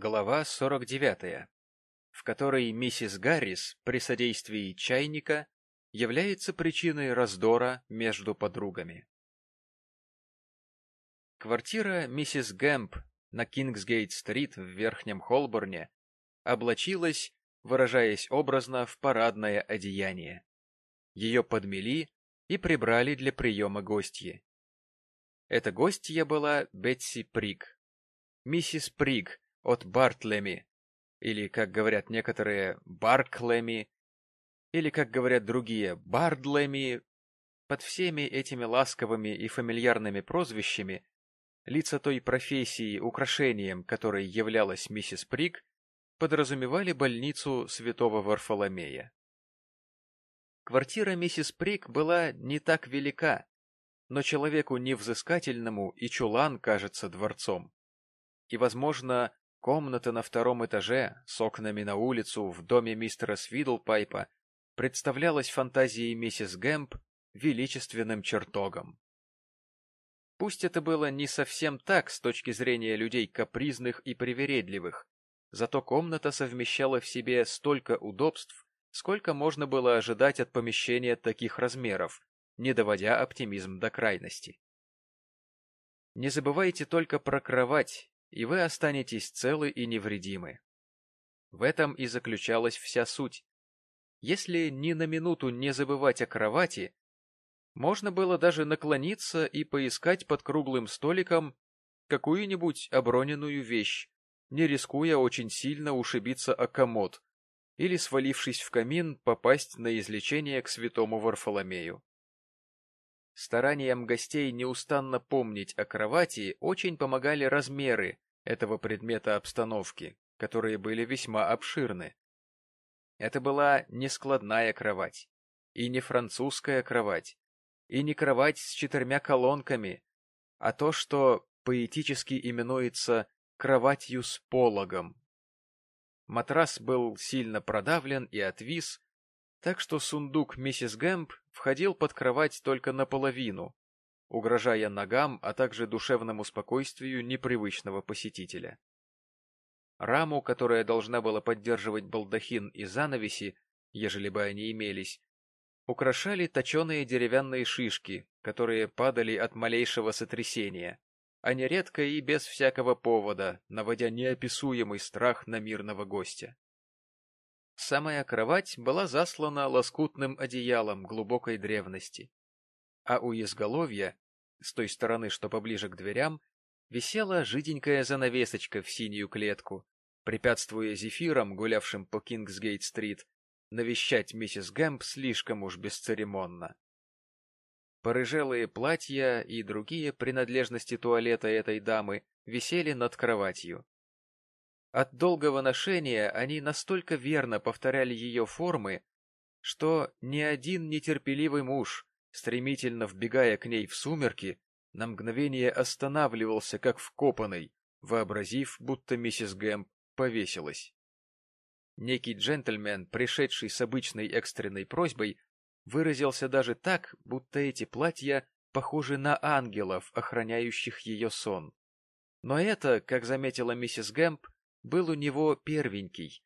Глава 49, в которой миссис Гаррис при содействии чайника является причиной раздора между подругами. Квартира миссис Гэмп на Кингсгейт-стрит в Верхнем Холборне облачилась, выражаясь образно, в парадное одеяние. Ее подмели и прибрали для приема гостьи. Эта гостья была Бетси Приг. Миссис Приг от Бартлеми, или, как говорят некоторые, Барклеми, или, как говорят другие, Бардлеми. Под всеми этими ласковыми и фамильярными прозвищами лица той профессии, украшением которой являлась миссис Приг, подразумевали больницу святого Варфоломея. Квартира миссис Приг была не так велика, но человеку невзыскательному и чулан кажется дворцом. И, возможно, Комната на втором этаже с окнами на улицу в доме мистера Свидлпайпа представлялась фантазией миссис Гэмп величественным чертогом. Пусть это было не совсем так с точки зрения людей капризных и привередливых, зато комната совмещала в себе столько удобств, сколько можно было ожидать от помещения таких размеров, не доводя оптимизм до крайности. Не забывайте только про кровать и вы останетесь целы и невредимы. В этом и заключалась вся суть. Если ни на минуту не забывать о кровати, можно было даже наклониться и поискать под круглым столиком какую-нибудь оброненную вещь, не рискуя очень сильно ушибиться о комод или, свалившись в камин, попасть на излечение к святому Варфоломею. Стараниям гостей неустанно помнить о кровати очень помогали размеры этого предмета обстановки, которые были весьма обширны. Это была не складная кровать, и не французская кровать, и не кровать с четырьмя колонками, а то, что поэтически именуется кроватью с пологом. Матрас был сильно продавлен и отвис, так что сундук миссис Гэмп входил под кровать только наполовину, угрожая ногам, а также душевному спокойствию непривычного посетителя. Раму, которая должна была поддерживать балдахин и занавеси, ежели бы они имелись, украшали точеные деревянные шишки, которые падали от малейшего сотрясения, а нередко и без всякого повода, наводя неописуемый страх на мирного гостя. Самая кровать была заслана лоскутным одеялом глубокой древности, а у изголовья, с той стороны, что поближе к дверям, висела жиденькая занавесочка в синюю клетку, препятствуя зефирам, гулявшим по Кингсгейт-стрит, навещать миссис Гэмп слишком уж бесцеремонно. Порыжелые платья и другие принадлежности туалета этой дамы висели над кроватью. От долгого ношения они настолько верно повторяли ее формы, что ни один нетерпеливый муж, стремительно вбегая к ней в сумерки, на мгновение останавливался, как вкопанный, вообразив, будто миссис Гэмп повесилась. Некий джентльмен, пришедший с обычной экстренной просьбой, выразился даже так, будто эти платья похожи на ангелов, охраняющих ее сон. Но это, как заметила миссис Гэмп, был у него первенький,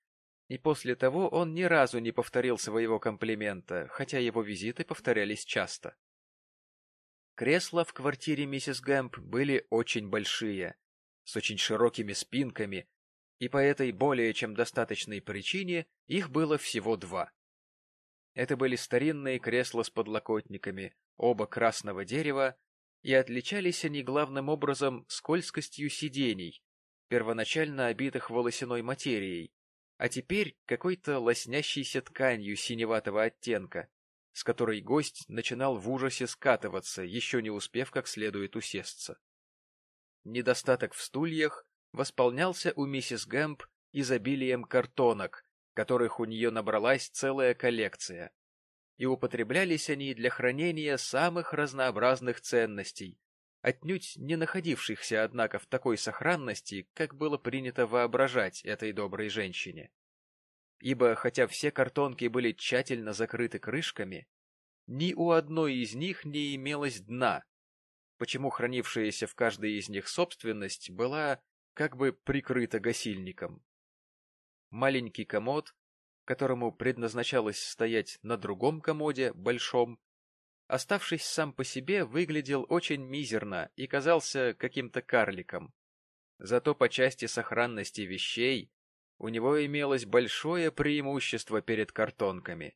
и после того он ни разу не повторил своего комплимента, хотя его визиты повторялись часто. Кресла в квартире миссис Гэмп были очень большие, с очень широкими спинками, и по этой более чем достаточной причине их было всего два. Это были старинные кресла с подлокотниками, оба красного дерева, и отличались они главным образом скользкостью сидений, первоначально обитых волосяной материей, а теперь какой-то лоснящейся тканью синеватого оттенка, с которой гость начинал в ужасе скатываться, еще не успев как следует усесться. Недостаток в стульях восполнялся у миссис Гэмп изобилием картонок, которых у нее набралась целая коллекция, и употреблялись они для хранения самых разнообразных ценностей, отнюдь не находившихся, однако, в такой сохранности, как было принято воображать этой доброй женщине. Ибо, хотя все картонки были тщательно закрыты крышками, ни у одной из них не имелось дна, почему хранившаяся в каждой из них собственность была как бы прикрыто гасильником. Маленький комод, которому предназначалось стоять на другом комоде, большом, оставшись сам по себе, выглядел очень мизерно и казался каким-то карликом. Зато по части сохранности вещей у него имелось большое преимущество перед картонками,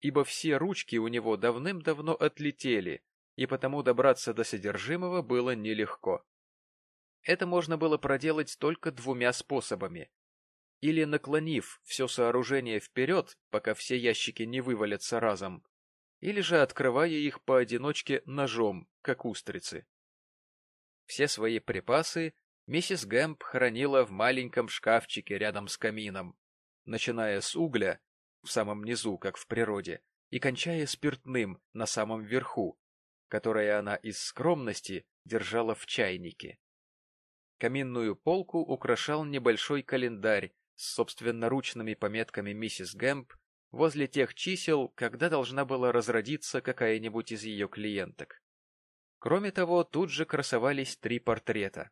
ибо все ручки у него давным-давно отлетели, и потому добраться до содержимого было нелегко. Это можно было проделать только двумя способами. Или наклонив все сооружение вперед, пока все ящики не вывалятся разом, или же открывая их поодиночке ножом, как устрицы. Все свои припасы миссис Гэмп хранила в маленьком шкафчике рядом с камином, начиная с угля в самом низу, как в природе, и кончая спиртным на самом верху, которое она из скромности держала в чайнике. Каминную полку украшал небольшой календарь с собственноручными пометками миссис Гэмп возле тех чисел, когда должна была разродиться какая-нибудь из ее клиенток. Кроме того, тут же красовались три портрета.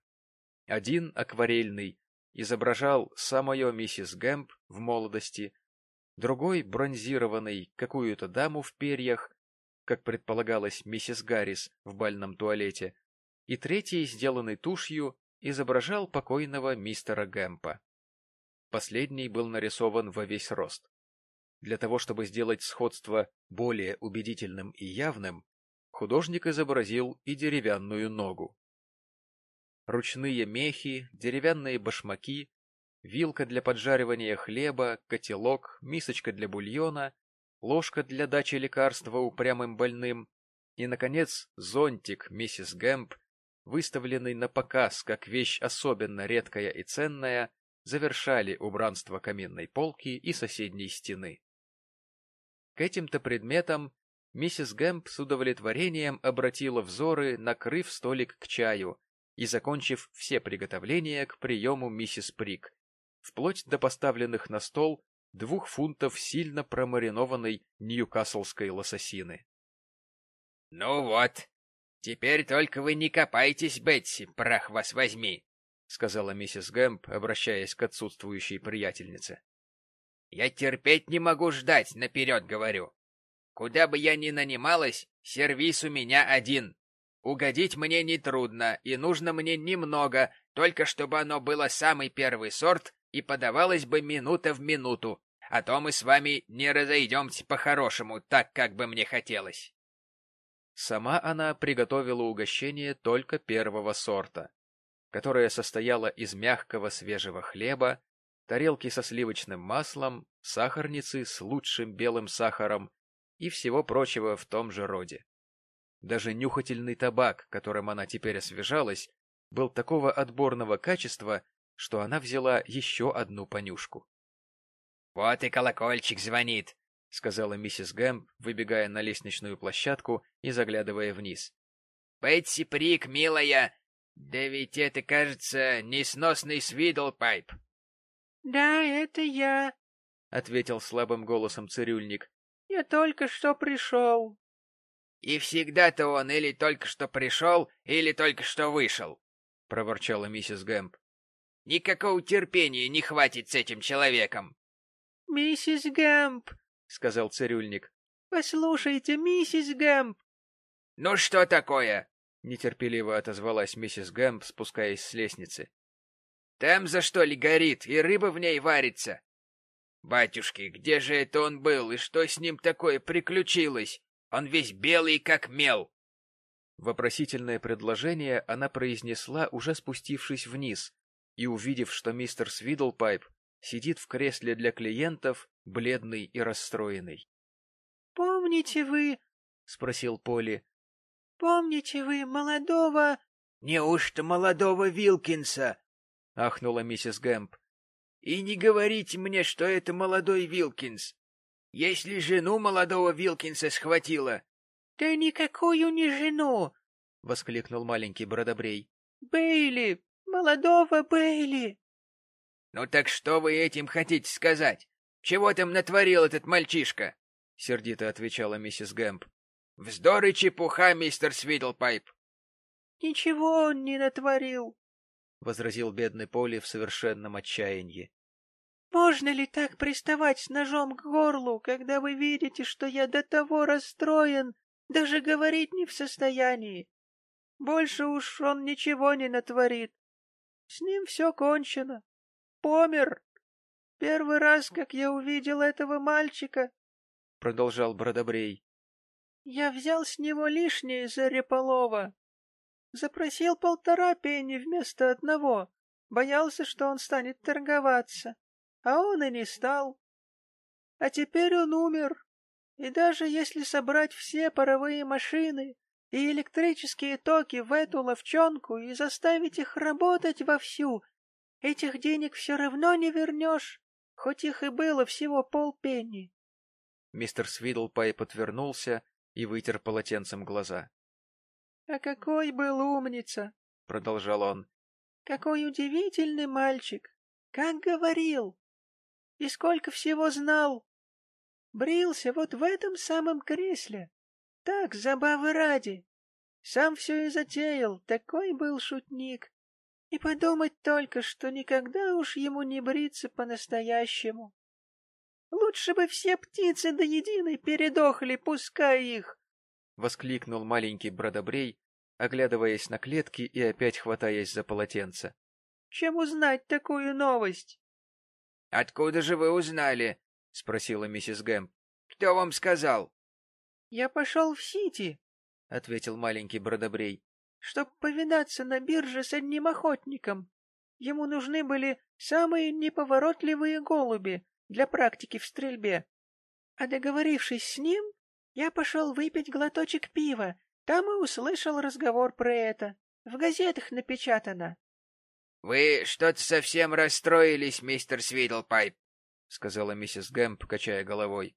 Один, акварельный, изображал самую миссис Гэмп в молодости, другой, бронзированный, какую-то даму в перьях, как предполагалось миссис Гаррис в бальном туалете, и третий, сделанный тушью, изображал покойного мистера Гэмпа. Последний был нарисован во весь рост. Для того, чтобы сделать сходство более убедительным и явным, художник изобразил и деревянную ногу. Ручные мехи, деревянные башмаки, вилка для поджаривания хлеба, котелок, мисочка для бульона, ложка для дачи лекарства упрямым больным и, наконец, зонтик миссис Гэмп, выставленный на показ как вещь особенно редкая и ценная, завершали убранство каминной полки и соседней стены. К этим-то предметам миссис Гэмп с удовлетворением обратила взоры, накрыв столик к чаю и закончив все приготовления к приему миссис Прик, вплоть до поставленных на стол двух фунтов сильно промаринованной ньюкаслской лососины. — Ну вот, теперь только вы не копайтесь, Бетси, прах вас возьми, — сказала миссис Гэмп, обращаясь к отсутствующей приятельнице. Я терпеть не могу ждать, наперед говорю. Куда бы я ни нанималась, сервис у меня один. Угодить мне нетрудно, и нужно мне немного, только чтобы оно было самый первый сорт и подавалось бы минута в минуту, а то мы с вами не разойдемся по-хорошему, так, как бы мне хотелось. Сама она приготовила угощение только первого сорта, которое состояло из мягкого свежего хлеба, тарелки со сливочным маслом, сахарницы с лучшим белым сахаром и всего прочего в том же роде. Даже нюхательный табак, которым она теперь освежалась, был такого отборного качества, что она взяла еще одну понюшку. — Вот и колокольчик звонит, — сказала миссис Гэмп, выбегая на лестничную площадку и заглядывая вниз. — Бетси Прик, милая! Да ведь это, кажется, несносный свидлпайп. Да, это я, — ответил слабым голосом цирюльник. — Я только что пришел. — И всегда-то он или только что пришел, или только что вышел, — проворчала миссис Гэмп. — Никакого терпения не хватит с этим человеком. — Миссис Гэмп, — сказал цирюльник. — Послушайте, миссис Гэмп. — Ну что такое? — нетерпеливо отозвалась миссис Гэмп, спускаясь с лестницы. Там за что ли горит, и рыба в ней варится? Батюшки, где же это он был, и что с ним такое приключилось? Он весь белый, как мел. Вопросительное предложение она произнесла, уже спустившись вниз, и увидев, что мистер Свидлпайп сидит в кресле для клиентов, бледный и расстроенный. — Помните вы, — спросил Поли, — помните вы молодого... — Неужто молодого Вилкинса? — ахнула миссис Гэмп. — И не говорите мне, что это молодой Вилкинс. Если жену молодого Вилкинса схватила... — Да никакую не жену! — воскликнул маленький Бродобрей. — Бейли! Молодого Бейли! — Ну так что вы этим хотите сказать? Чего там натворил этот мальчишка? — сердито отвечала миссис Гэмп. — Вздор и чепуха, мистер Свидлпайп. — Ничего он не натворил, возразил бедный Поли в совершенном отчаянии. Можно ли так приставать с ножом к горлу, когда вы видите, что я до того расстроен, даже говорить не в состоянии? Больше уж он ничего не натворит. С ним все кончено. Помер. Первый раз, как я увидел этого мальчика, — продолжал Бродобрей, — я взял с него лишнее за Реполова. Запросил полтора пенни вместо одного, боялся, что он станет торговаться а он и не стал. А теперь он умер, и даже если собрать все паровые машины и электрические токи в эту ловчонку и заставить их работать вовсю, этих денег все равно не вернешь, хоть их и было всего полпенни. Мистер Свидлпай подвернулся и вытер полотенцем глаза. — А какой был умница! — продолжал он. — Какой удивительный мальчик! Как говорил! И сколько всего знал! Брился вот в этом самом кресле. Так, забавы ради. Сам все и затеял, такой был шутник. И подумать только, что никогда уж ему не бриться по-настоящему. Лучше бы все птицы до единой передохли, пускай их! — воскликнул маленький бродобрей, оглядываясь на клетки и опять хватаясь за полотенце. — Чем узнать такую новость? Откуда же вы узнали? — спросила миссис Гэмп. — Кто вам сказал? — Я пошел в Сити, — ответил маленький Бродобрей, — чтоб повидаться на бирже с одним охотником. Ему нужны были самые неповоротливые голуби для практики в стрельбе. А договорившись с ним, я пошел выпить глоточек пива. Там и услышал разговор про это. В газетах напечатано. «Вы что-то совсем расстроились, мистер Свидлпайп», — сказала миссис Гэмп, качая головой.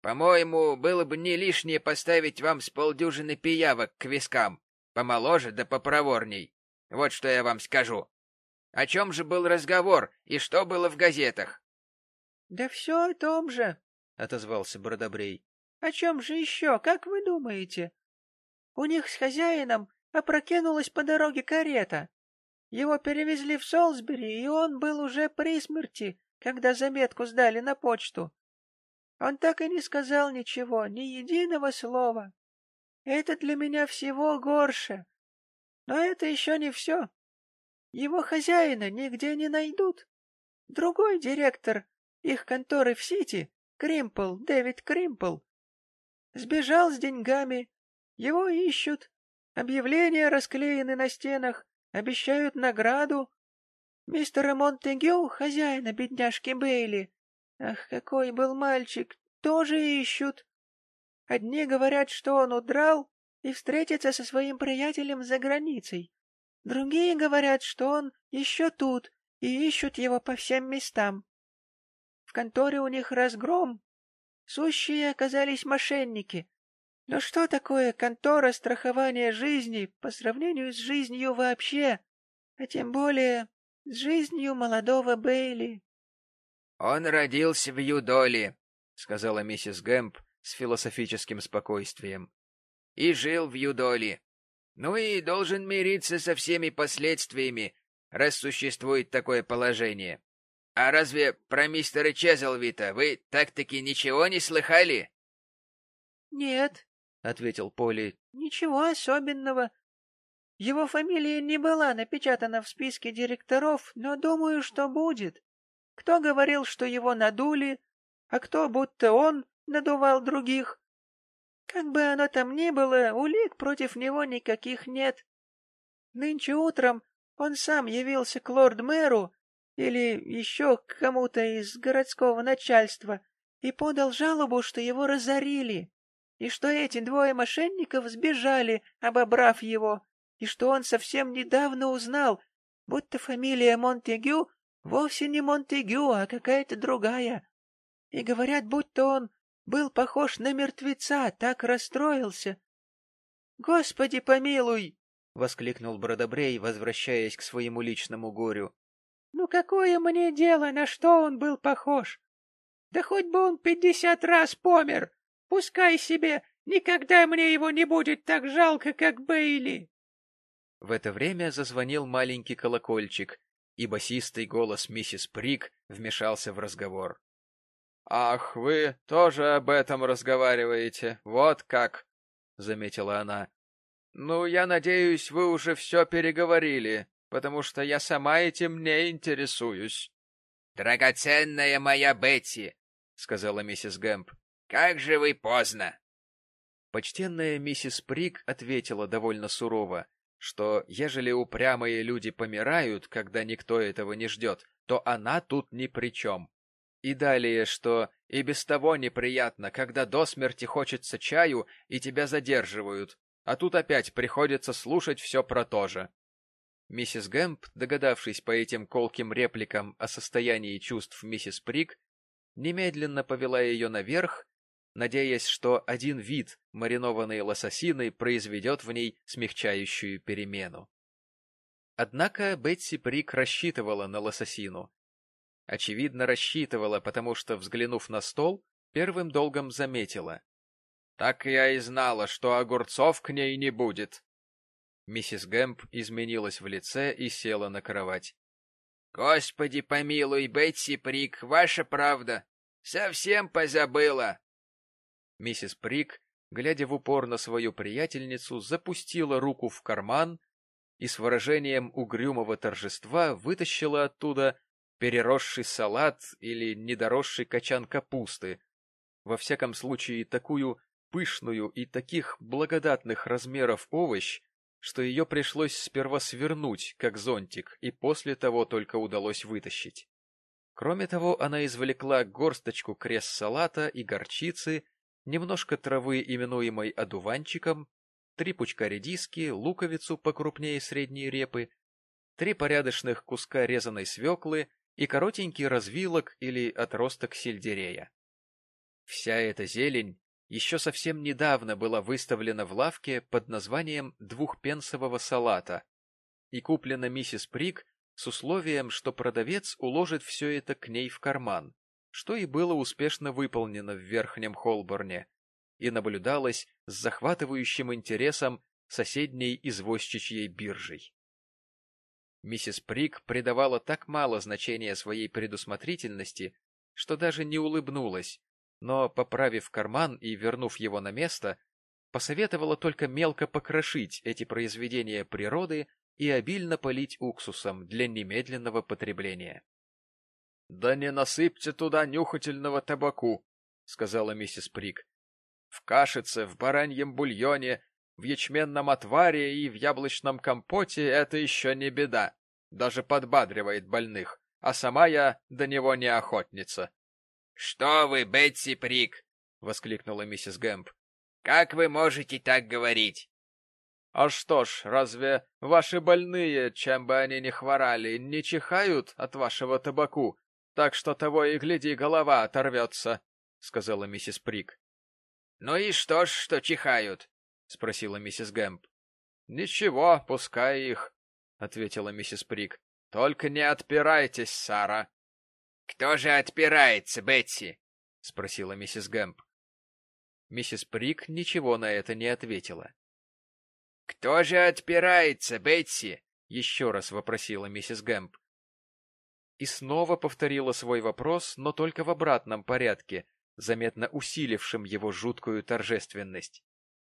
«По-моему, было бы не лишнее поставить вам с полдюжины пиявок к вискам, помоложе да попроворней. Вот что я вам скажу. О чем же был разговор и что было в газетах?» «Да все о том же», — отозвался Бродобрей. «О чем же еще, как вы думаете? У них с хозяином опрокинулась по дороге карета». Его перевезли в Солсбери, и он был уже при смерти, когда заметку сдали на почту. Он так и не сказал ничего, ни единого слова. Это для меня всего горше. Но это еще не все. Его хозяина нигде не найдут. Другой директор их конторы в Сити, Кримпл, Дэвид Кримпл, сбежал с деньгами. Его ищут. Объявления расклеены на стенах. Обещают награду. Мистера Монтегю, хозяина бедняжки Бейли. Ах, какой был мальчик, тоже ищут. Одни говорят, что он удрал и встретится со своим приятелем за границей. Другие говорят, что он еще тут, и ищут его по всем местам. В конторе у них разгром. Сущие оказались мошенники. Но что такое контора страхования жизни по сравнению с жизнью вообще, а тем более с жизнью молодого Бейли? — Он родился в Юдоле, — сказала миссис Гэмп с философическим спокойствием, — и жил в Юдоле. Ну и должен мириться со всеми последствиями, раз существует такое положение. А разве про мистера Чезлвита вы так-таки ничего не слыхали? — Нет, ответил Поли. Ничего особенного. Его фамилия не была напечатана в списке директоров, но думаю, что будет. Кто говорил, что его надули, а кто, будто он, надувал других. Как бы оно там ни было, улик против него никаких нет. Нынче утром он сам явился к лорд-мэру или еще кому-то из городского начальства и подал жалобу, что его разорили и что эти двое мошенников сбежали, обобрав его, и что он совсем недавно узнал, будто фамилия Монтегю вовсе не Монтегю, а какая-то другая. И говорят, будто он был похож на мертвеца, так расстроился. — Господи помилуй! — воскликнул Бродобрей, возвращаясь к своему личному горю. — Ну какое мне дело, на что он был похож? Да хоть бы он пятьдесят раз помер, Пускай себе, никогда мне его не будет так жалко, как Бейли. В это время зазвонил маленький колокольчик, и басистый голос миссис Прик вмешался в разговор. — Ах, вы тоже об этом разговариваете, вот как! — заметила она. — Ну, я надеюсь, вы уже все переговорили, потому что я сама этим не интересуюсь. — Драгоценная моя Бетти, — сказала миссис Гэмп, — как же вы поздно! Почтенная миссис Прик ответила довольно сурово, что ежели упрямые люди помирают, когда никто этого не ждет, то она тут ни при чем. И далее, что и без того неприятно, когда до смерти хочется чаю и тебя задерживают, а тут опять приходится слушать все про то же. Миссис Гэмп, догадавшись по этим колким репликам о состоянии чувств миссис Прик, немедленно повела ее наверх надеясь, что один вид маринованной лососины произведет в ней смягчающую перемену. Однако Бетси Прик рассчитывала на лососину. Очевидно, рассчитывала, потому что, взглянув на стол, первым долгом заметила. — Так я и знала, что огурцов к ней не будет. Миссис Гэмп изменилась в лице и села на кровать. — Господи помилуй, Бетси Прик, ваша правда. Совсем позабыла. Миссис Прик, глядя в упор на свою приятельницу, запустила руку в карман и с выражением угрюмого торжества вытащила оттуда переросший салат или недоросший качан капусты, во всяком случае такую пышную и таких благодатных размеров овощ, что ее пришлось сперва свернуть, как зонтик, и после того только удалось вытащить. Кроме того, она извлекла горсточку крест-салата и горчицы немножко травы, именуемой одуванчиком, три пучка редиски, луковицу покрупнее средней репы, три порядочных куска резаной свеклы и коротенький развилок или отросток сельдерея. Вся эта зелень еще совсем недавно была выставлена в лавке под названием двухпенсового салата и куплена миссис Прик с условием, что продавец уложит все это к ней в карман, что и было успешно выполнено в Верхнем Холборне и наблюдалось с захватывающим интересом соседней извозчичьей биржей. Миссис Прик придавала так мало значения своей предусмотрительности, что даже не улыбнулась, но, поправив карман и вернув его на место, посоветовала только мелко покрошить эти произведения природы и обильно полить уксусом для немедленного потребления. — Да не насыпьте туда нюхательного табаку, — сказала миссис Прик. — В кашице, в бараньем бульоне, в ячменном отваре и в яблочном компоте это еще не беда. Даже подбадривает больных, а сама я до него не охотница. — Что вы, Бетси Прик! — воскликнула миссис Гэмп. — Как вы можете так говорить? — А что ж, разве ваши больные, чем бы они ни хворали, не чихают от вашего табаку так что того и гляди, голова оторвется, — сказала миссис Прик. — Ну и что ж, что чихают? — спросила миссис Гэмп. — Ничего, пускай их, — ответила миссис Прик. — Только не отпирайтесь, Сара. — Кто же отпирается, Бетси? — спросила миссис Гэмп. Миссис Прик ничего на это не ответила. — Кто же отпирается, Бетси? — еще раз вопросила миссис Гэмп и снова повторила свой вопрос, но только в обратном порядке, заметно усилившим его жуткую торжественность.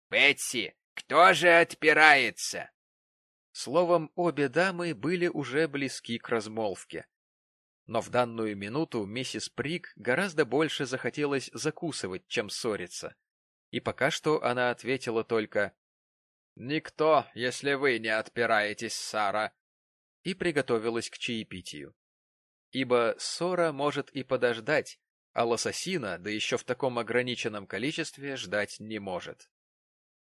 «Бетси, кто же отпирается?» Словом, обе дамы были уже близки к размолвке. Но в данную минуту миссис Прик гораздо больше захотелось закусывать, чем ссориться. И пока что она ответила только «Никто, если вы не отпираетесь, Сара», и приготовилась к чаепитию ибо ссора может и подождать, а лососина, да еще в таком ограниченном количестве, ждать не может.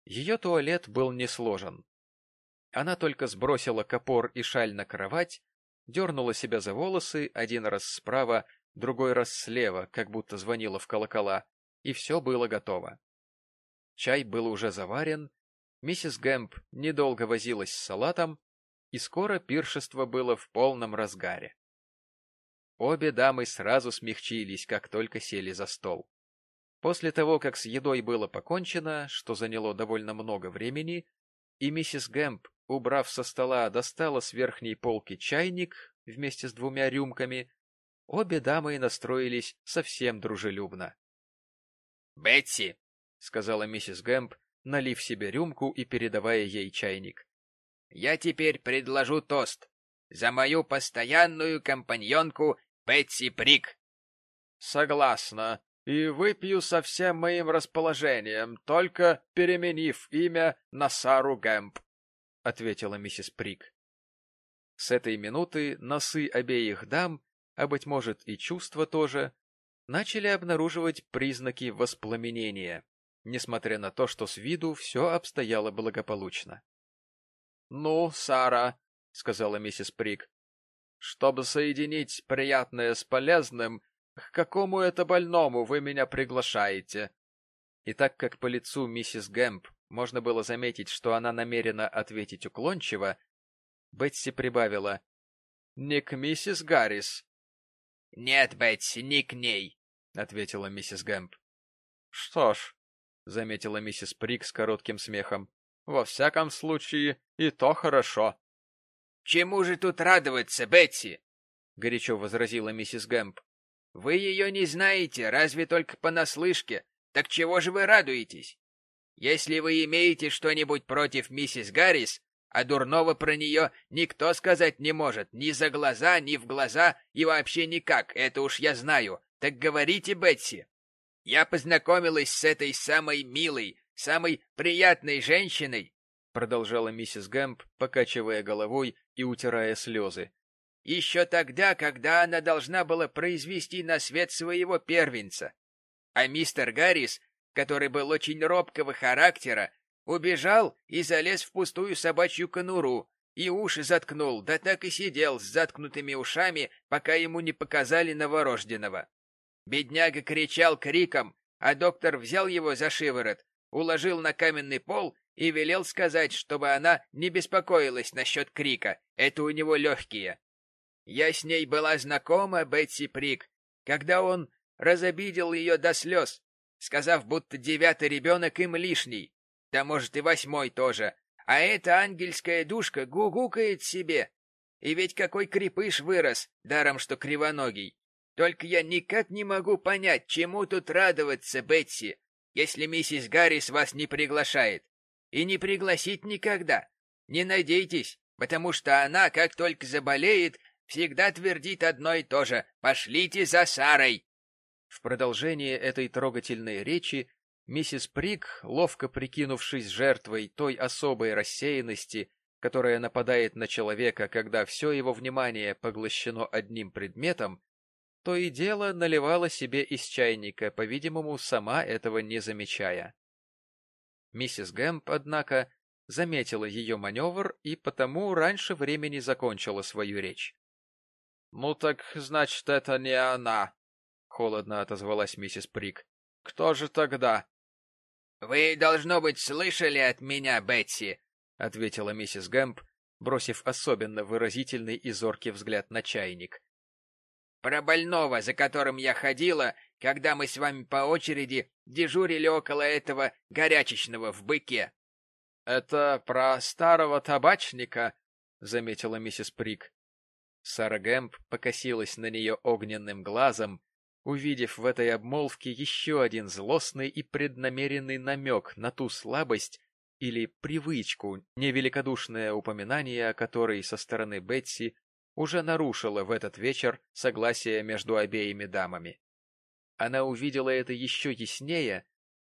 Ее туалет был не сложен. Она только сбросила копор и шаль на кровать, дернула себя за волосы один раз справа, другой раз слева, как будто звонила в колокола, и все было готово. Чай был уже заварен, миссис Гэмп недолго возилась с салатом, и скоро пиршество было в полном разгаре. Обе дамы сразу смягчились, как только сели за стол. После того, как с едой было покончено, что заняло довольно много времени, и миссис Гэмп убрав со стола, достала с верхней полки чайник вместе с двумя рюмками, обе дамы настроились совсем дружелюбно. — Бетси, — сказала миссис Гэмп, налив себе рюмку и передавая ей чайник. — я теперь предложу тост за мою постоянную компаньонку Бетси Прик. — Согласна, и выпью со всем моим расположением, только переменив имя на Сару Гэмп, — ответила миссис Прик. С этой минуты носы обеих дам, а, быть может, и чувства тоже, начали обнаруживать признаки воспламенения, несмотря на то, что с виду все обстояло благополучно. — Ну, Сара, — сказала миссис Прик, — чтобы соединить приятное с полезным, к какому это больному вы меня приглашаете? И так как по лицу миссис Гэмп можно было заметить, что она намерена ответить уклончиво, Бетси прибавила. — Не к миссис Гаррис. — Нет, Бетси, не к ней, — ответила миссис Гэмп. — Что ж, — заметила миссис Прик с коротким смехом, — во всяком случае, и то хорошо. — Чему же тут радоваться, Бетси? — горячо возразила миссис Гэмп. — Вы ее не знаете, разве только понаслышке. Так чего же вы радуетесь? Если вы имеете что-нибудь против миссис Гаррис, а дурного про нее никто сказать не может, ни за глаза, ни в глаза и вообще никак, это уж я знаю. Так говорите, Бетси. Я познакомилась с этой самой милой, самой приятной женщиной, продолжала миссис Гэмп, покачивая головой и утирая слезы. Еще тогда, когда она должна была произвести на свет своего первенца. А мистер Гаррис, который был очень робкого характера, Убежал и залез в пустую собачью конуру, и уши заткнул, да так и сидел с заткнутыми ушами, пока ему не показали новорожденного. Бедняга кричал криком, а доктор взял его за шиворот, уложил на каменный пол и велел сказать, чтобы она не беспокоилась насчет крика, это у него легкие. Я с ней была знакома, Бетси Прик, когда он разобидел ее до слез, сказав, будто девятый ребенок им лишний, да может и восьмой тоже. А эта ангельская душка гугукает себе. И ведь какой крепыш вырос, даром что кривоногий. Только я никак не могу понять, чему тут радоваться, Бетси, если миссис Гаррис вас не приглашает. И не пригласить никогда. Не надейтесь, потому что она, как только заболеет, всегда твердит одно и то же «Пошлите за Сарой!» В продолжение этой трогательной речи Миссис Прик, ловко прикинувшись жертвой той особой рассеянности, которая нападает на человека, когда все его внимание поглощено одним предметом, то и дело наливала себе из чайника, по-видимому, сама этого не замечая. Миссис Гэмп, однако, заметила ее маневр и потому раньше времени закончила свою речь. — Ну так, значит, это не она, — холодно отозвалась миссис Прик. — Кто же тогда? «Вы, должно быть, слышали от меня, Бетси», — ответила миссис Гэмп, бросив особенно выразительный и зоркий взгляд на чайник. «Про больного, за которым я ходила, когда мы с вами по очереди дежурили около этого горячечного в быке». «Это про старого табачника», — заметила миссис Прик. Сара Гэмп покосилась на нее огненным глазом, увидев в этой обмолвке еще один злостный и преднамеренный намек на ту слабость или привычку, невеликодушное упоминание о которой со стороны Бетси уже нарушило в этот вечер согласие между обеими дамами. Она увидела это еще яснее,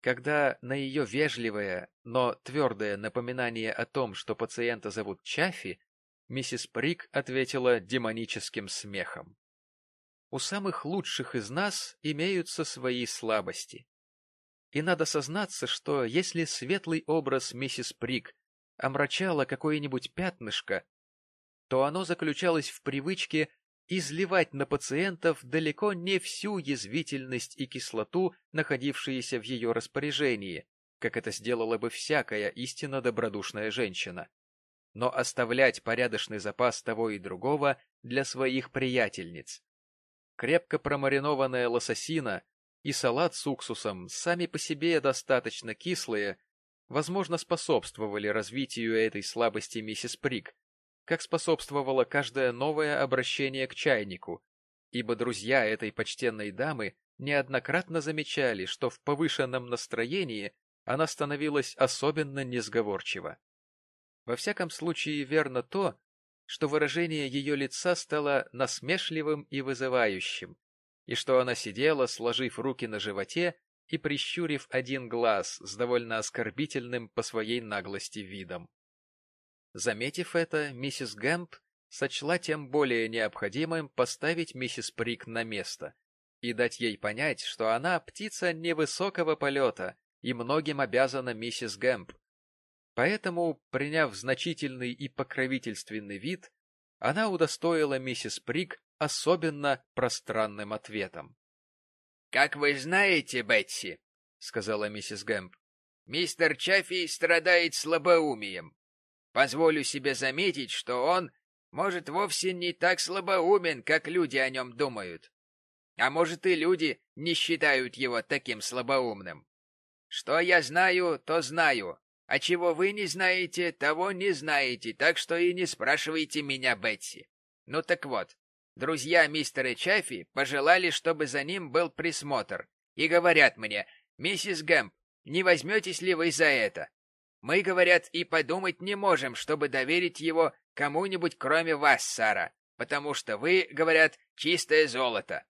когда на ее вежливое, но твердое напоминание о том, что пациента зовут Чаффи, миссис Прик ответила демоническим смехом. У самых лучших из нас имеются свои слабости. И надо сознаться, что если светлый образ миссис Прик омрачало какое-нибудь пятнышко, то оно заключалось в привычке изливать на пациентов далеко не всю язвительность и кислоту, находившиеся в ее распоряжении, как это сделала бы всякая истинно добродушная женщина, но оставлять порядочный запас того и другого для своих приятельниц крепко промаринованная лососина и салат с уксусом, сами по себе достаточно кислые, возможно, способствовали развитию этой слабости миссис Прик, как способствовало каждое новое обращение к чайнику, ибо друзья этой почтенной дамы неоднократно замечали, что в повышенном настроении она становилась особенно несговорчива. Во всяком случае верно то, что выражение ее лица стало насмешливым и вызывающим, и что она сидела, сложив руки на животе и прищурив один глаз с довольно оскорбительным по своей наглости видом. Заметив это, миссис Гэмп сочла тем более необходимым поставить миссис Прик на место и дать ей понять, что она птица невысокого полета и многим обязана миссис Гэмп. Поэтому, приняв значительный и покровительственный вид, она удостоила миссис Прик особенно пространным ответом. — Как вы знаете, Бетси, — сказала миссис Гэмп, — мистер Чаффи страдает слабоумием. Позволю себе заметить, что он, может, вовсе не так слабоумен, как люди о нем думают. А может, и люди не считают его таким слабоумным. Что я знаю, то знаю, а чего вы не знаете, того не знаете, так что и не спрашивайте меня, Бетси. Ну так вот, друзья мистера Чаффи пожелали, чтобы за ним был присмотр, и говорят мне, «Миссис Гэмп, не возьметесь ли вы за это? Мы, говорят, и подумать не можем, чтобы доверить его кому-нибудь, кроме вас, Сара, потому что вы, говорят, чистое золото.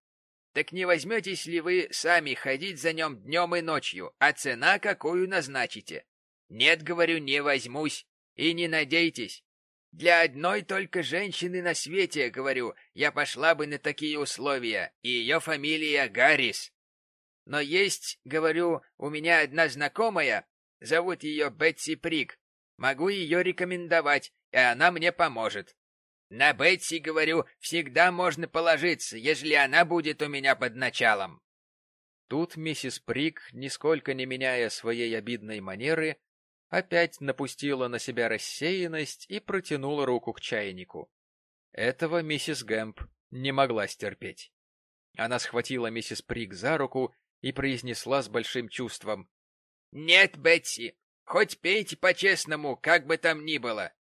Так не возьметесь ли вы сами ходить за нем днем и ночью, а цена какую назначите? Нет, говорю, не возьмусь, и не надейтесь. Для одной только женщины на свете, говорю, я пошла бы на такие условия, и ее фамилия Гаррис. Но есть, говорю, у меня одна знакомая, Зовут ее Бетси Прик. Могу ее рекомендовать, и она мне поможет. На Бетси, говорю, всегда можно положиться, если она будет у меня под началом. Тут миссис Прик, нисколько не меняя своей обидной манеры, опять напустила на себя рассеянность и протянула руку к чайнику. Этого миссис Гэмп не могла стерпеть. Она схватила миссис Прик за руку и произнесла с большим чувством. «Нет, Бетси, хоть пейте по-честному, как бы там ни было».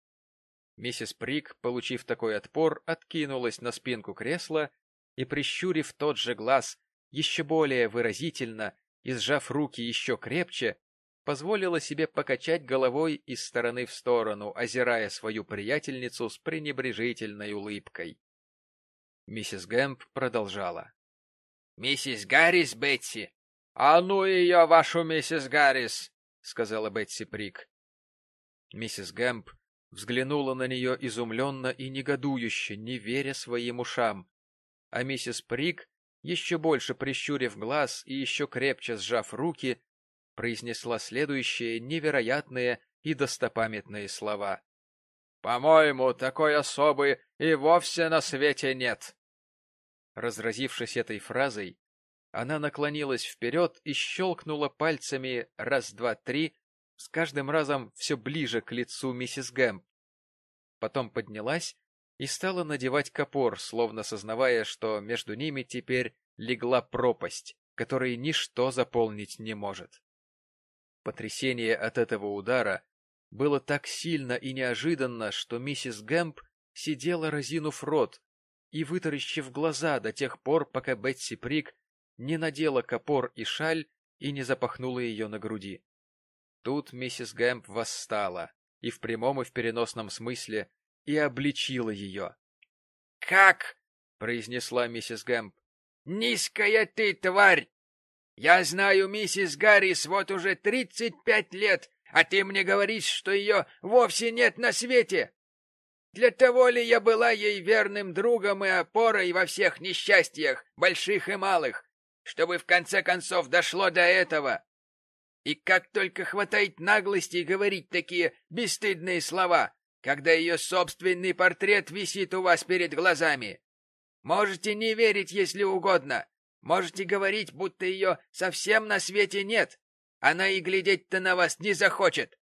Миссис Прик, получив такой отпор, откинулась на спинку кресла и, прищурив тот же глаз, еще более выразительно и сжав руки еще крепче, позволила себе покачать головой из стороны в сторону, озирая свою приятельницу с пренебрежительной улыбкой. Миссис Гэмп продолжала. — Миссис Гаррис, Бетси, «А ну ее, вашу миссис Гаррис!» — сказала Бетси Прик. Миссис Гэмп взглянула на нее изумленно и негодующе, не веря своим ушам. А миссис Прик, еще больше прищурив глаз и еще крепче сжав руки, произнесла следующие невероятные и достопамятные слова. — По-моему, такой особы и вовсе на свете нет. Разразившись этой фразой, она наклонилась вперед и щелкнула пальцами раз-два-три, с каждым разом все ближе к лицу миссис Гэмп. Потом поднялась и стала надевать копор, словно сознавая, что между ними теперь легла пропасть, которой ничто заполнить не может. Потрясение от этого удара было так сильно и неожиданно, что миссис Гэмп сидела разинув рот и вытаращив глаза до тех пор, пока Бетси Прик не надела копор и шаль и не запахнула ее на груди. Тут миссис Гэмп восстала, и в прямом и в переносном смысле, и обличила ее. — Как? — произнесла миссис Гэмп. — Низкая ты, тварь! Я знаю миссис Гаррис вот уже тридцать пять лет, а ты мне говоришь, что ее вовсе нет на свете! Для того ли я была ей верным другом и опорой во всех несчастьях, больших и малых? чтобы в конце концов дошло до этого. И как только хватает наглости говорить такие бесстыдные слова, когда ее собственный портрет висит у вас перед глазами. Можете не верить, если угодно. Можете говорить, будто ее совсем на свете нет. Она и глядеть-то на вас не захочет.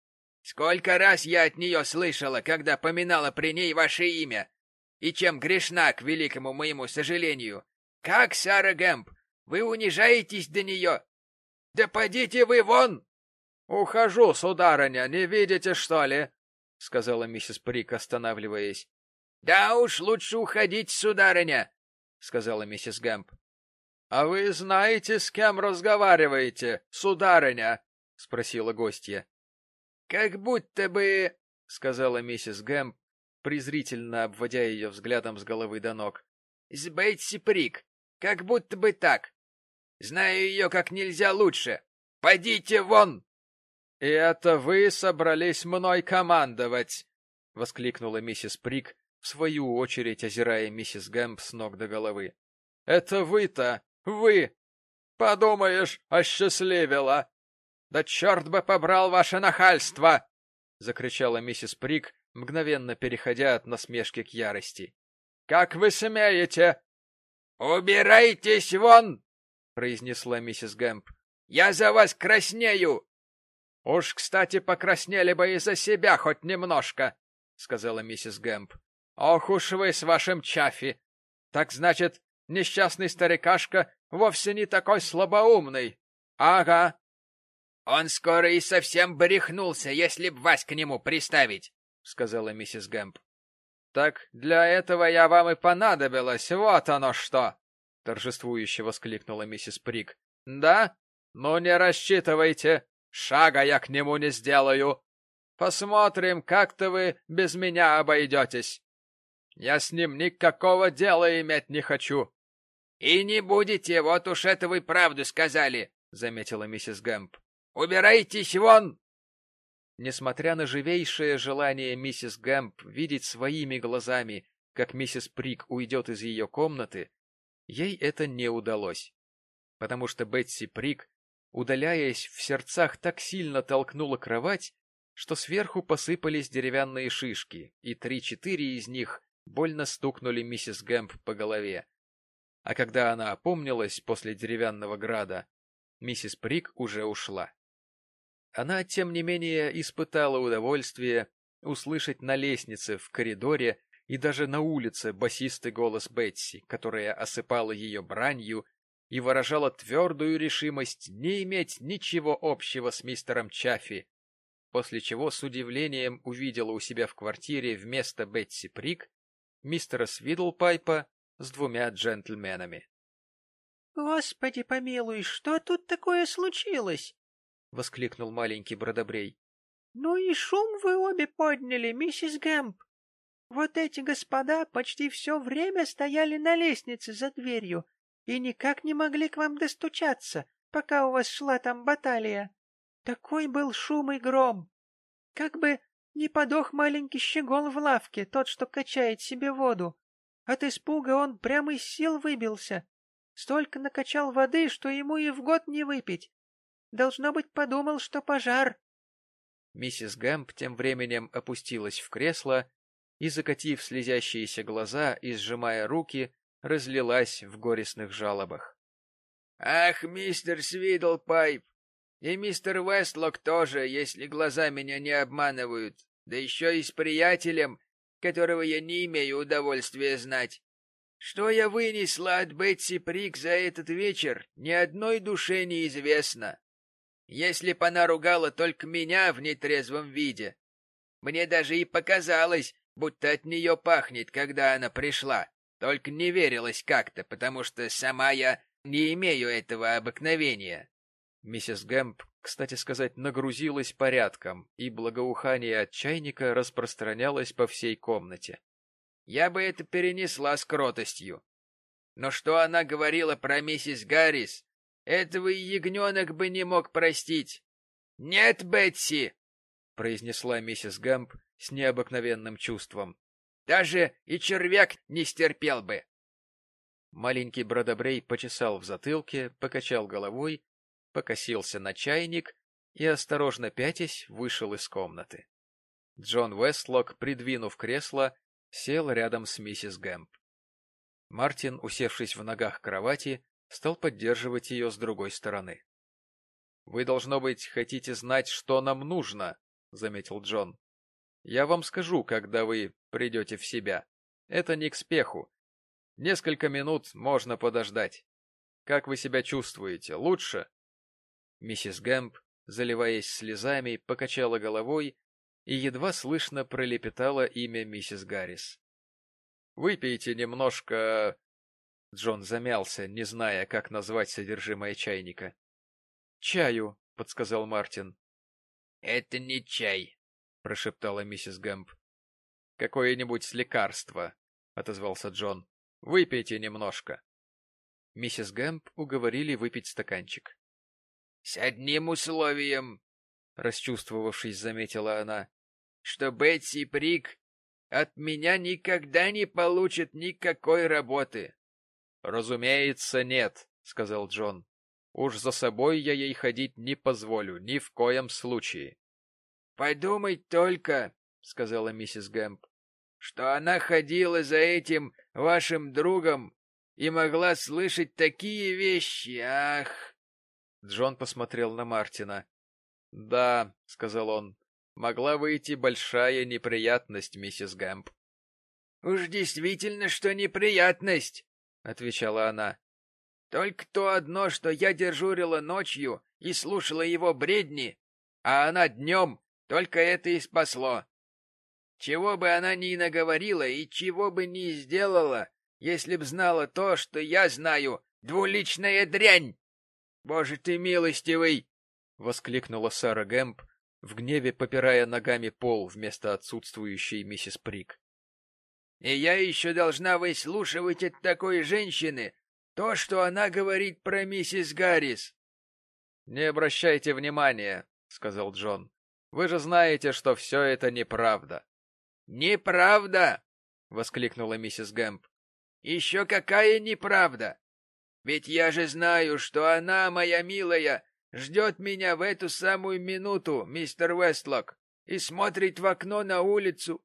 Сколько раз я от нее слышала, когда поминала при ней ваше имя. И чем грешна, к великому моему сожалению. Как Сара Гэмп, вы унижаетесь до нее? Да подите вы вон! Ухожу, сударыня, не видите, что ли? — сказала миссис Прик, останавливаясь. — Да уж, лучше уходить, сударыня, — сказала миссис Гэмп. — А вы знаете, с кем разговариваете, сударыня? — спросила гостья. — Как будто бы, — сказала миссис Гэмп, презрительно обводя ее взглядом с головы до ног. — С Бетси Прик, как будто бы так. Знаю ее как нельзя лучше. Пойдите вон! — И это вы собрались мной командовать! — воскликнула миссис Прик, в свою очередь озирая миссис Гэмп с ног до головы. — Это вы-то! Вы! Подумаешь, осчастливила! Да черт бы побрал ваше нахальство! — закричала миссис Прик, мгновенно переходя от насмешки к ярости. — Как вы смеете? — Убирайтесь вон! — произнесла миссис Гэмп. — Я за вас краснею! — Уж, кстати, покраснели бы и за себя хоть немножко, — сказала миссис Гэмп. — Ох уж вы с вашим Чаффи! Так значит, несчастный старикашка вовсе не такой слабоумный. Ага. Он скоро и совсем брехнулся, если б вас к нему приставить, — сказала миссис Гэмп. — Так для этого я вам и понадобилась, вот оно что! — торжествующе воскликнула миссис Прик. — Да? Ну не рассчитывайте, шага я к нему не сделаю. Посмотрим, как-то вы без меня обойдетесь. Я с ним никакого дела иметь не хочу. — И не будете, вот уж это вы правду сказали, — заметила миссис Гэмп. — Убирайтесь вон! Несмотря на живейшее желание миссис Гэмп видеть своими глазами, как миссис Прик уйдет из ее комнаты, ей это не удалось, потому что Бетси Прик, удаляясь, в сердцах так сильно толкнула кровать, что сверху посыпались деревянные шишки, и три-четыре из них больно стукнули миссис Гэмп по голове. А когда она опомнилась после деревянного града, миссис Прик уже ушла. Она, тем не менее, испытала удовольствие услышать на лестнице, в коридоре и даже на улице басистый голос Бетси, которая осыпала ее бранью и выражала твердую решимость не иметь ничего общего с мистером Чаффи, после чего с удивлением увидела у себя в квартире вместо Бетси Прик мистера Свидлпайпа с двумя джентльменами. — Господи помилуй, что тут такое случилось? — воскликнул маленький Бродобрей. — Ну и шум вы обе подняли, миссис Гэмп. Вот эти господа почти все время стояли на лестнице за дверью и никак не могли к вам достучаться, пока у вас шла там баталия. Такой был шум и гром. Как бы не подох маленький щегол в лавке, тот, что качает себе воду. От испуга он прямо из сил выбился. Столько накачал воды, что ему и в год не выпить. Должно быть, подумал, что пожар. Миссис Гэмп тем временем опустилась в кресло и, закатив слезящиеся глаза и сжимая руки, разлилась в горестных жалобах. — Ах, мистер Свидлпайп! И мистер Вестлок тоже, если глаза меня не обманывают, да еще и с приятелем, которого я не имею удовольствия знать. Что я вынесла от Бетси Прик за этот вечер, ни одной душе неизвестно. Если б она ругала только меня в нетрезвом виде, мне даже и показалось, будто от нее пахнет, когда она пришла. Только не верилось как-то, потому что сама я не имею этого обыкновения. Миссис Гэмп, кстати сказать, нагрузилась порядком, и благоухание от чайника распространялось по всей комнате. Я бы это перенесла с кротостью. Но что она говорила про миссис Гаррис, этого и ягненок бы не мог простить. — Нет, Бетси! — произнесла миссис Гэмп с необыкновенным чувством. — Даже и червяк не стерпел бы. Маленький Бродобрей почесал в затылке, покачал головой покосился на чайник и, осторожно пятясь, вышел из комнаты. Джон Вестлок, придвинув кресло, сел рядом с миссис Гэмп. Мартин, усевшись в ногах кровати, стал поддерживать ее с другой стороны. — Вы, должно быть, хотите знать, что нам нужно, — заметил Джон. — Я вам скажу, когда вы придете в себя. Это не к спеху. Несколько минут можно подождать. Как вы себя чувствуете? Лучше? Миссис Гэмп заливаясь слезами, покачала головой и едва слышно пролепетала имя миссис Гаррис. — Выпейте немножко... Джон замялся, не зная, как назвать содержимое чайника. — Чаю, — подсказал Мартин. — Это не чай, — прошептала миссис Гэмп. — Какое-нибудь лекарство, — отозвался Джон. — Выпейте немножко. Миссис Гэмп уговорили выпить стаканчик. — С одним условием, — расчувствовавшись, заметила она, — что Бетси Прик от меня никогда не получит никакой работы. — Разумеется, нет, — сказал Джон. — Уж за собой я ей ходить не позволю, ни в коем случае. — Подумать только, — сказала миссис Гэмп, — что она ходила за этим вашим другом и могла слышать такие вещи, ах! Джон посмотрел на Мартина. — Да, — сказал он, — могла выйти большая неприятность, миссис Гэмп. — Уж действительно, что неприятность, — отвечала она. — Только то одно, что я дежурила ночью и слушала его бредни, а она днем, только это и спасло. Чего бы она ни наговорила и чего бы ни сделала, если б знала то, что я знаю, двуличная дрянь! Боже ты милостивый! — воскликнула Сара Гэмп, в гневе попирая ногами пол вместо отсутствующей миссис Прик. — И я еще должна выслушивать от такой женщины то, что она говорит про миссис Гаррис. — Не обращайте внимания, — сказал Джон. — Вы же знаете, что все это неправда. — Неправда! — воскликнула миссис Гэмп. — Еще какая неправда! Ведь я же знаю, что она, моя милая, ждет меня в эту самую минуту, мистер Вестлок, и смотрит в окно на улицу,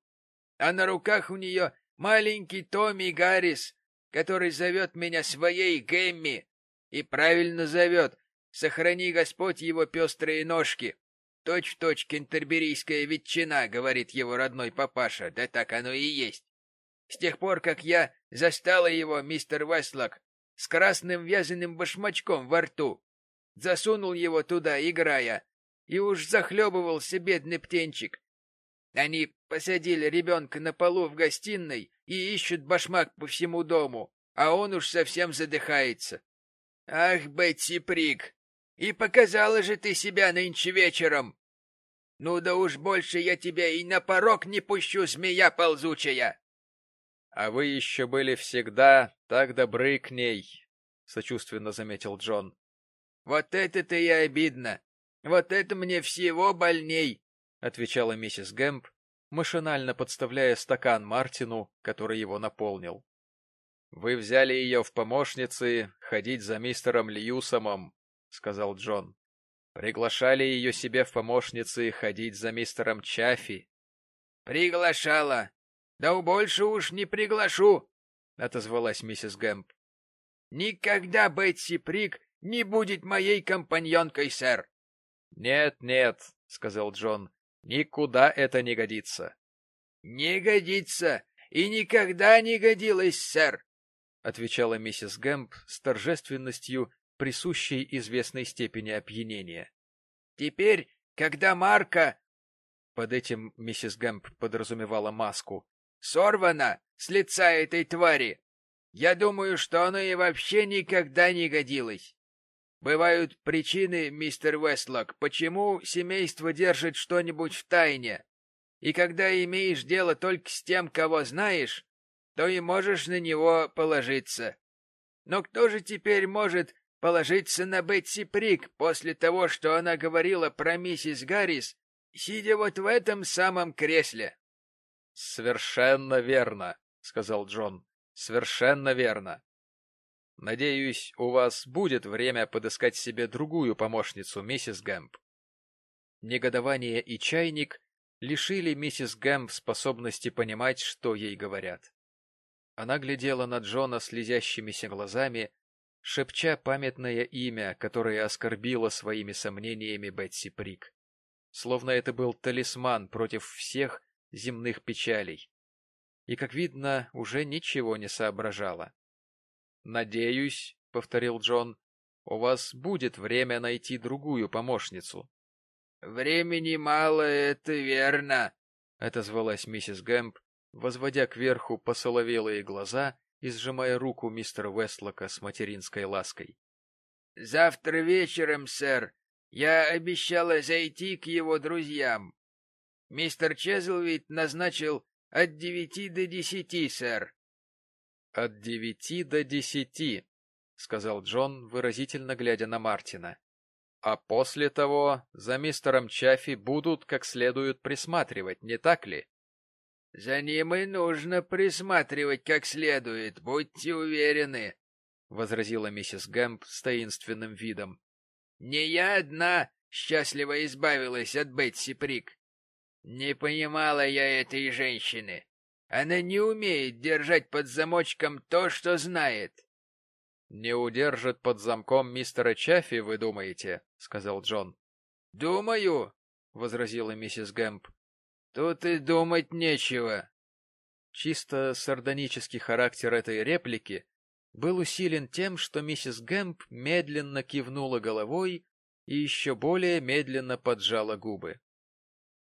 а на руках у нее маленький Томми Гаррис, который зовет меня своей Гэмми, и правильно зовет, сохрани Господь его пестрые ножки. Точь-в-точь -точь кентерберийская ветчина, говорит его родной папаша, да так оно и есть. С тех пор, как я застала его, мистер Вестлок, с красным вязаным башмачком во рту. Засунул его туда, играя, и уж захлебывался бедный птенчик. Они посадили ребенка на полу в гостиной и ищут башмак по всему дому, а он уж совсем задыхается. Ах, Бетси Прик, и показала же ты себя нынче вечером. Ну да уж больше я тебя и на порог не пущу, змея ползучая. А вы еще были всегда так добры к ней, — сочувственно заметил Джон. — Вот это-то и обидно. Вот это мне всего больней, — отвечала миссис Гэмп, машинально подставляя стакан Мартину, который его наполнил. — Вы взяли ее в помощницы ходить за мистером Льюсомом, — сказал Джон. — Приглашали ее себе в помощницы ходить за мистером Чаффи. — Приглашала, да больше уж не приглашу, — отозвалась миссис Гэмп. — Никогда Бетси Прик не будет моей компаньонкой, сэр. — Нет, нет, — сказал Джон, — никуда это не годится. — Не годится и никогда не годилось, сэр, — отвечала миссис Гэмп с торжественностью, присущей известной степени опьянения. — Теперь, когда Марка... Под этим миссис Гэмп подразумевала маску, сорвано с лица этой твари. Я думаю, что оно и вообще никогда не годилось. Бывают причины, мистер Вестлок, почему семейство держит что-нибудь в тайне. И когда имеешь дело только с тем, кого знаешь, то и можешь на него положиться. Но кто же теперь может положиться на Бетси Прик после того, что она говорила про миссис Гаррис, сидя вот в этом самом кресле? — Совершенно верно, — сказал Джон. — Совершенно верно. Надеюсь, у вас будет время подыскать себе другую помощницу, миссис Гэмп. Негодование и чайник лишили миссис Гэмп способности понимать, что ей говорят. Она глядела на Джона слезящимися глазами, шепча памятное имя, которое оскорбило своими сомнениями Бетси Прик. Словно это был талисман против всех, земных печалей. И, как видно, уже ничего не соображала. «Надеюсь», — повторил Джон, — «у вас будет время найти другую помощницу». Времени мало, это верно, — отозвалась миссис Гэмп, возводя кверху посоловелые глаза и сжимая руку мистера Вестлока с материнской лаской. — Завтра вечером, сэр, я обещала зайти к его друзьям. Мистер Чезлвит назначил от девяти до десяти, сэр. — От девяти до десяти, — сказал Джон, выразительно глядя на Мартина. — А после того за мистером Чаффи будут как следует присматривать, не так ли? — За ним и нужно присматривать как следует, будьте уверены, — возразила миссис Гэмп с таинственным видом. — Не я одна счастливо избавилась от Бетси Прик. Не понимала я этой женщины. Она не умеет держать под замочком то, что знает. — Не удержит под замком мистера Чаффи, вы думаете? — сказал Джон. — Думаю, — возразила миссис Гэмп. — Тут и думать нечего. Чисто сардонический характер этой реплики был усилен тем, что миссис Гэмп медленно кивнула головой и еще более медленно поджала губы.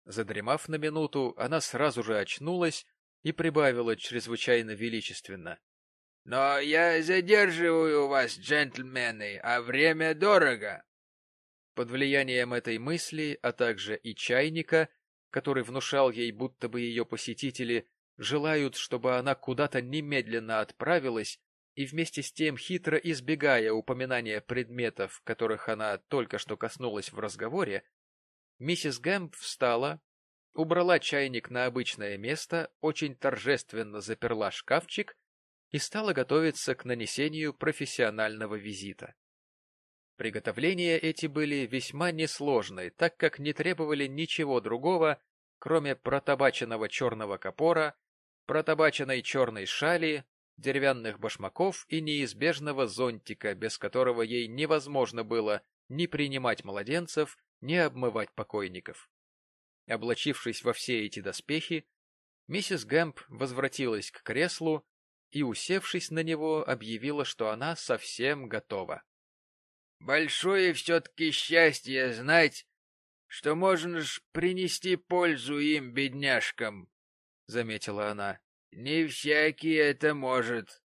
Задремав на минуту, она сразу же очнулась и прибавила чрезвычайно величественно. — Но я задерживаю вас, джентльмены, а время дорого. Под влиянием этой мысли, а также и чайника, который внушал ей, будто бы ее посетители желают, чтобы она куда-то немедленно отправилась, и вместе с тем хитро избегая упоминания предметов, которых она только что коснулась в разговоре, Миссис Гэмп встала, убрала чайник на обычное место, очень торжественно заперла шкафчик и стала готовиться к нанесению профессионального визита. Приготовления эти были весьма несложные, так как не требовали ничего другого, кроме протабаченного черного капора, протабаченной черной шали, деревянных башмаков и неизбежного зонтика, без которого ей невозможно было ни принимать младенцев, не обмывать покойников. Облачившись во все эти доспехи, миссис Гэмп возвратилась к креслу и, усевшись на него, объявила, что она совсем готова. — Большое все-таки счастье знать, что можешь принести пользу им, бедняжкам, — заметила она. — Не всякий это может.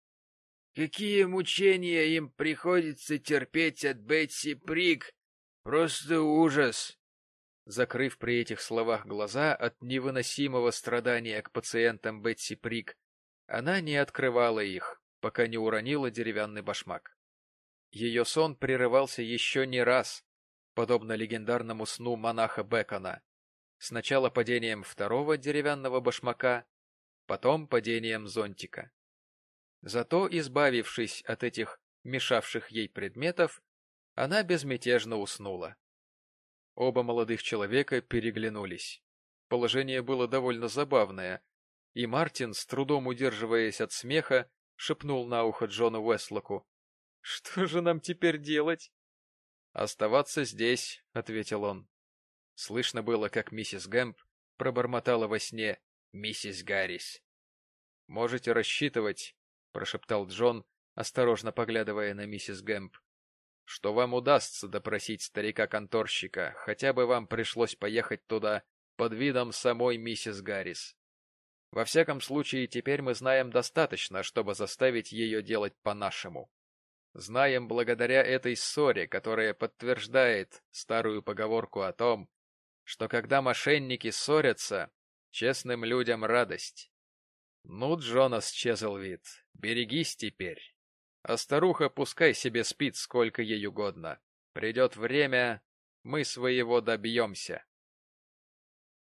Какие мучения им приходится терпеть от Бетси Прик, Просто ужас!» Закрыв при этих словах глаза от невыносимого страдания к пациентам Бетси Прик, она не открывала их, пока не уронила деревянный башмак. Ее сон прерывался еще не раз, подобно легендарному сну монаха Бекона, сначала падением второго деревянного башмака, потом падением зонтика. Зато, избавившись от этих мешавших ей предметов, она безмятежно уснула. Оба молодых человека переглянулись. Положение было довольно забавное, и Мартин, с трудом удерживаясь от смеха, шепнул на ухо Джону Уэслоку. — Что же нам теперь делать? — Оставаться здесь, — ответил он. Слышно было, как миссис Гэмп пробормотала во сне «Миссис Гаррис». — Можете рассчитывать, — прошептал Джон, осторожно поглядывая на миссис Гэмп, что вам удастся допросить старика-конторщика, хотя бы вам пришлось поехать туда под видом самой миссис Гаррис. Во всяком случае, теперь мы знаем достаточно, чтобы заставить ее делать по-нашему. Знаем благодаря этой ссоре, которая подтверждает старую поговорку о том, что когда мошенники ссорятся, честным людям радость. Ну, Джонас Чезлвид, берегись теперь. А старуха пускай себе спит сколько ей угодно. Придет время, мы своего добьемся.